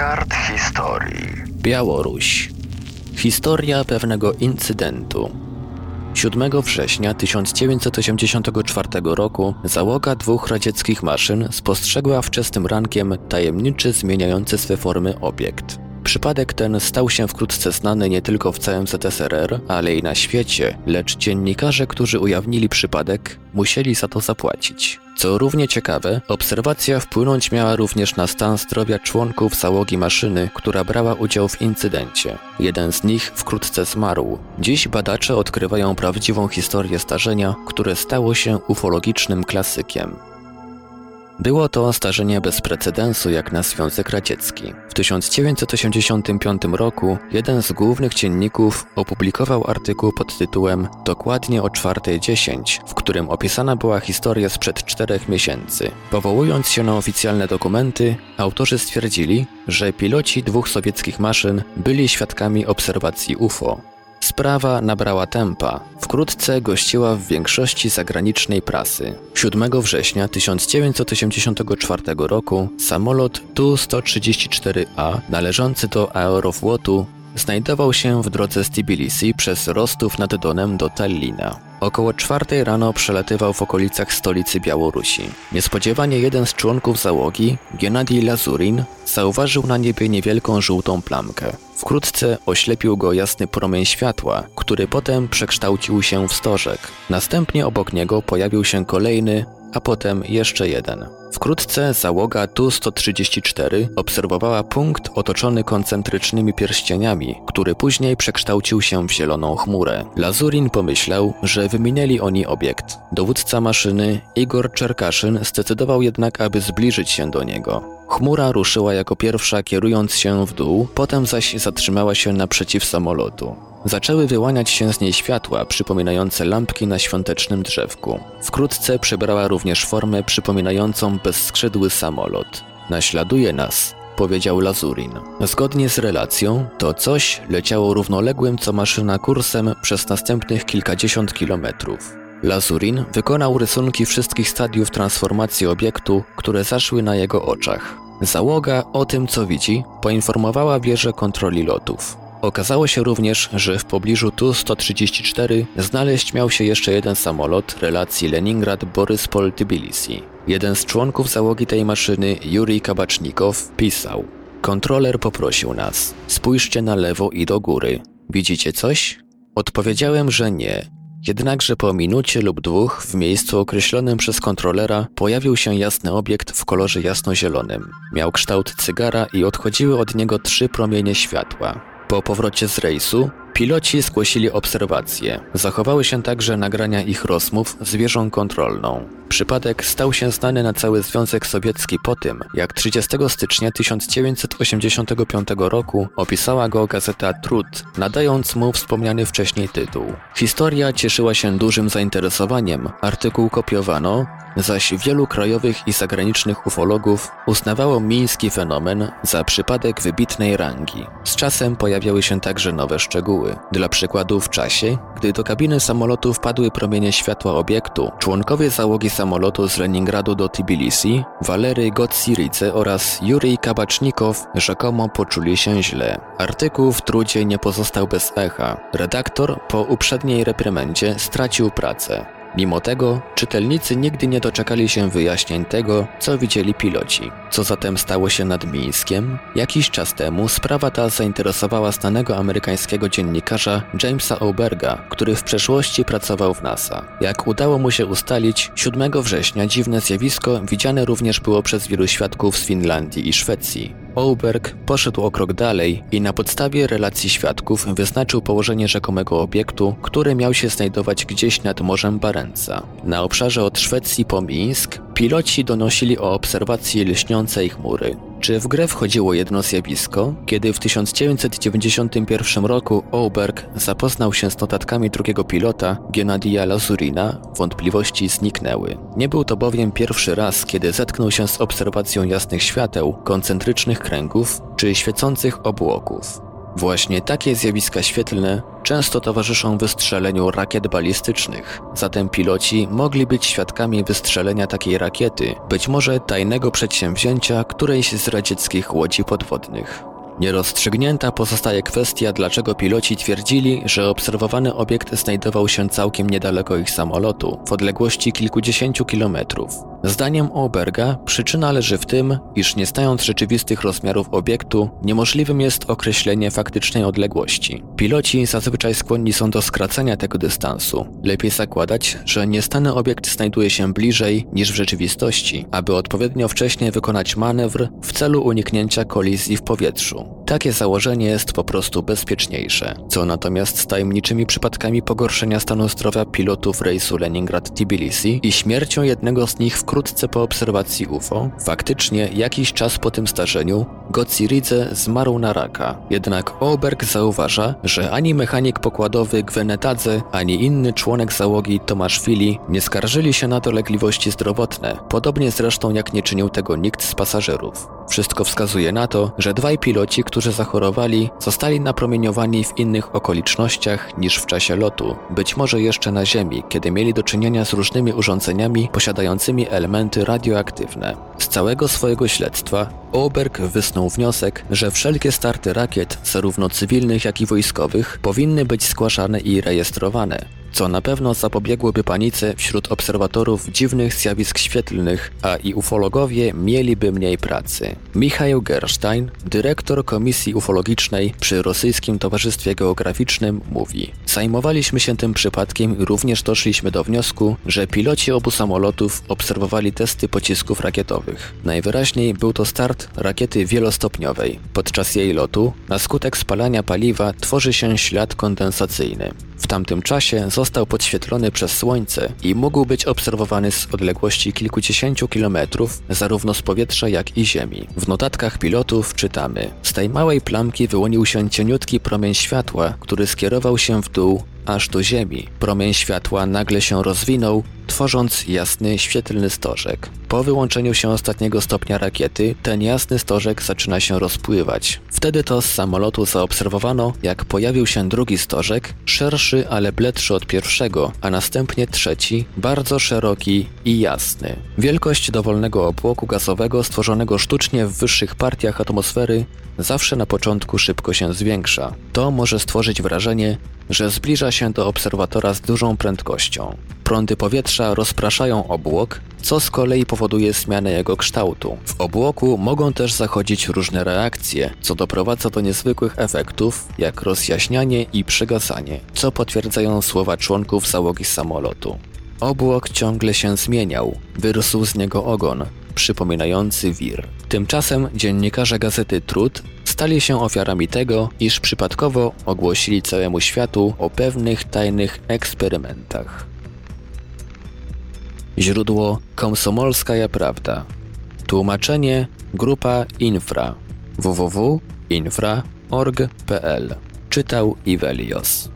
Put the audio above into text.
kart historii. Białoruś. Historia pewnego incydentu. 7 września 1984 roku załoga dwóch radzieckich maszyn spostrzegła wczesnym rankiem tajemniczy zmieniający swe formy obiekt. Przypadek ten stał się wkrótce znany nie tylko w całym ZSRR, ale i na świecie, lecz dziennikarze, którzy ujawnili przypadek, musieli za to zapłacić. Co równie ciekawe, obserwacja wpłynąć miała również na stan zdrowia członków załogi maszyny, która brała udział w incydencie. Jeden z nich wkrótce zmarł. Dziś badacze odkrywają prawdziwą historię starzenia, które stało się ufologicznym klasykiem. Było to starzenie bez precedensu jak na Związek Radziecki. W 1985 roku jeden z głównych dzienników opublikował artykuł pod tytułem Dokładnie o 4.10, w którym opisana była historia sprzed czterech miesięcy. Powołując się na oficjalne dokumenty, autorzy stwierdzili, że piloci dwóch sowieckich maszyn byli świadkami obserwacji UFO. Sprawa nabrała tempa. Wkrótce gościła w większości zagranicznej prasy. 7 września 1984 roku samolot Tu-134A należący do Aeroflotu znajdował się w drodze z Tbilisi przez Rostów nad Donem do Tallina. Około czwartej rano przelatywał w okolicach stolicy Białorusi. Niespodziewanie jeden z członków załogi, Gennady Lazurin, zauważył na niebie niewielką żółtą plamkę. Wkrótce oślepił go jasny promień światła, który potem przekształcił się w stożek. Następnie obok niego pojawił się kolejny, a potem jeszcze jeden. Wkrótce załoga Tu-134 obserwowała punkt otoczony koncentrycznymi pierścieniami, który później przekształcił się w zieloną chmurę. Lazurin pomyślał, że wyminęli oni obiekt. Dowódca maszyny, Igor Czerkaszyn, zdecydował jednak, aby zbliżyć się do niego. Chmura ruszyła jako pierwsza kierując się w dół, potem zaś zatrzymała się naprzeciw samolotu. Zaczęły wyłaniać się z niej światła przypominające lampki na świątecznym drzewku. Wkrótce przybrała również formę przypominającą bezskrzydły samolot. Naśladuje nas, powiedział Lazurin. Zgodnie z relacją, to coś leciało równoległym co maszyna kursem przez następnych kilkadziesiąt kilometrów. Lazurin wykonał rysunki wszystkich stadiów transformacji obiektu, które zaszły na jego oczach. Załoga o tym, co widzi, poinformowała wieżę kontroli lotów. Okazało się również, że w pobliżu Tu-134 znaleźć miał się jeszcze jeden samolot relacji Leningrad-Boryspol-Tbilisi. Jeden z członków załogi tej maszyny, Jurij Kabacznikow, pisał Kontroler poprosił nas, spójrzcie na lewo i do góry. Widzicie coś? Odpowiedziałem, że nie. Jednakże po minucie lub dwóch w miejscu określonym przez kontrolera pojawił się jasny obiekt w kolorze jasnozielonym. Miał kształt cygara i odchodziły od niego trzy promienie światła. Po powrocie z rejsu piloci zgłosili obserwacje. Zachowały się także nagrania ich rozmów z wieżą kontrolną. Przypadek stał się znany na cały Związek Sowiecki po tym, jak 30 stycznia 1985 roku opisała go gazeta Trud, nadając mu wspomniany wcześniej tytuł. Historia cieszyła się dużym zainteresowaniem, artykuł kopiowano, zaś wielu krajowych i zagranicznych ufologów uznawało miński fenomen za przypadek wybitnej rangi. Z czasem pojawiały się także nowe szczegóły. Dla przykładu w czasie, gdy do kabiny samolotu wpadły promienie światła obiektu, członkowie załogi samolotu z Leningradu do Tbilisi, Walery Gotsirice oraz Jurij Kabacznikow rzekomo poczuli się źle. Artykuł w trudzie nie pozostał bez echa. Redaktor po uprzedniej reprymendzie stracił pracę. Mimo tego, czytelnicy nigdy nie doczekali się wyjaśnień tego, co widzieli piloci. Co zatem stało się nad Mińskiem? Jakiś czas temu sprawa ta zainteresowała znanego amerykańskiego dziennikarza Jamesa Oberga, który w przeszłości pracował w NASA. Jak udało mu się ustalić, 7 września dziwne zjawisko widziane również było przez wielu świadków z Finlandii i Szwecji. Oberg poszedł o krok dalej i na podstawie relacji świadków wyznaczył położenie rzekomego obiektu, który miał się znajdować gdzieś nad Morzem Barenca. Na obszarze od Szwecji po Mińsk piloci donosili o obserwacji lśniącej chmury. Czy w grę wchodziło jedno zjawisko? Kiedy w 1991 roku Oberg zapoznał się z notatkami drugiego pilota, Gennadija Lazurina, wątpliwości zniknęły. Nie był to bowiem pierwszy raz, kiedy zetknął się z obserwacją jasnych świateł, koncentrycznych kręgów czy świecących obłoków. Właśnie takie zjawiska świetlne często towarzyszą wystrzeleniu rakiet balistycznych, zatem piloci mogli być świadkami wystrzelenia takiej rakiety, być może tajnego przedsięwzięcia którejś z radzieckich łodzi podwodnych. Nierozstrzygnięta pozostaje kwestia, dlaczego piloci twierdzili, że obserwowany obiekt znajdował się całkiem niedaleko ich samolotu, w odległości kilkudziesięciu kilometrów. Zdaniem Oberga przyczyna leży w tym, iż nie znając rzeczywistych rozmiarów obiektu, niemożliwym jest określenie faktycznej odległości. Piloci zazwyczaj skłonni są do skracania tego dystansu. Lepiej zakładać, że niestany obiekt znajduje się bliżej niż w rzeczywistości, aby odpowiednio wcześnie wykonać manewr w celu uniknięcia kolizji w powietrzu. Takie założenie jest po prostu bezpieczniejsze, co natomiast z tajemniczymi przypadkami pogorszenia stanu zdrowia pilotów rejsu Leningrad-Tbilisi i śmiercią jednego z nich wkrótce po obserwacji UFO, faktycznie jakiś czas po tym zdarzeniu Gociridze zmarł na raka. Jednak Oberg zauważa, że ani mechanik pokładowy Gwenetadze, ani inny członek załogi Tomasz Fili nie skarżyli się na dolegliwości zdrowotne, podobnie zresztą jak nie czynił tego nikt z pasażerów. Wszystko wskazuje na to, że dwaj piloci, którzy zachorowali, zostali napromieniowani w innych okolicznościach niż w czasie lotu, być może jeszcze na Ziemi, kiedy mieli do czynienia z różnymi urządzeniami posiadającymi elementy radioaktywne. Z całego swojego śledztwa Oberg wysnuł wniosek, że wszelkie starty rakiet, zarówno cywilnych jak i wojskowych, powinny być zgłaszane i rejestrowane co na pewno zapobiegłoby panice wśród obserwatorów dziwnych zjawisk świetlnych, a i ufologowie mieliby mniej pracy. Michał Gerstein, dyrektor Komisji Ufologicznej przy Rosyjskim Towarzystwie Geograficznym, mówi: Zajmowaliśmy się tym przypadkiem i również doszliśmy do wniosku, że piloci obu samolotów obserwowali testy pocisków rakietowych. Najwyraźniej był to start rakiety wielostopniowej. Podczas jej lotu, na skutek spalania paliwa, tworzy się ślad kondensacyjny. W tamtym czasie został podświetlony przez słońce i mógł być obserwowany z odległości kilkudziesięciu kilometrów, zarówno z powietrza, jak i ziemi. W notatkach pilotów czytamy: Z tej małej plamki wyłonił się cieniutki promień światła, który skierował się w dół aż do Ziemi. Promień światła nagle się rozwinął, tworząc jasny, świetlny stożek. Po wyłączeniu się ostatniego stopnia rakiety, ten jasny stożek zaczyna się rozpływać. Wtedy to z samolotu zaobserwowano, jak pojawił się drugi stożek, szerszy, ale bledszy od pierwszego, a następnie trzeci, bardzo szeroki i jasny. Wielkość dowolnego obłoku gazowego stworzonego sztucznie w wyższych partiach atmosfery zawsze na początku szybko się zwiększa. To może stworzyć wrażenie, że zbliża się do obserwatora z dużą prędkością. Prądy powietrza rozpraszają obłok, co z kolei powoduje zmianę jego kształtu. W obłoku mogą też zachodzić różne reakcje, co doprowadza do niezwykłych efektów, jak rozjaśnianie i przygasanie, co potwierdzają słowa członków załogi samolotu. Obłok ciągle się zmieniał, wyrósł z niego ogon, przypominający wir. Tymczasem dziennikarze gazety Trud stali się ofiarami tego, iż przypadkowo ogłosili całemu światu o pewnych tajnych eksperymentach. Źródło Komsomolskaja Prawda. Tłumaczenie Grupa Infra www.infra.org.pl Czytał Ivelios.